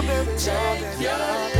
I'll never take your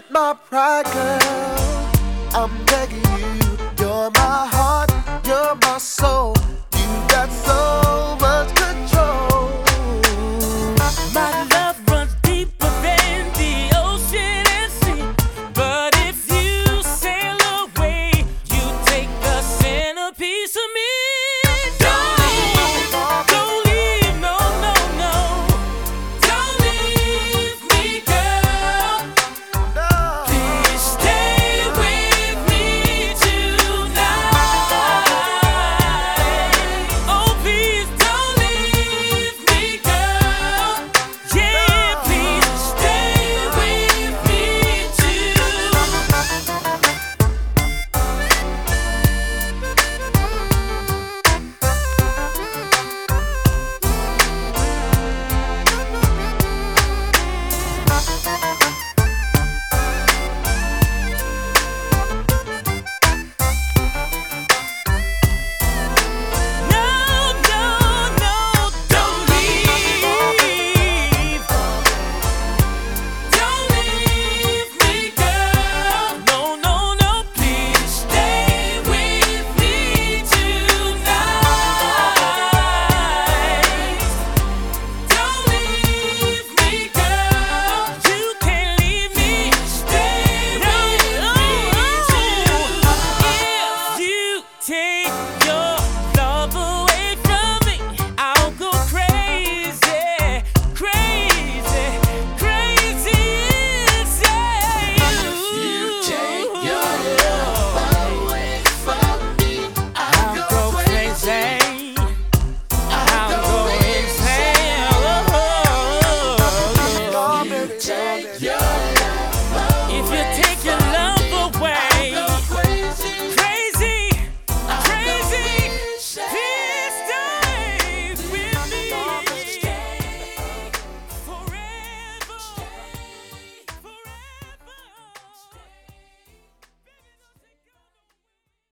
with my pride, girl. I'm begging you. You're my heart, you're my soul.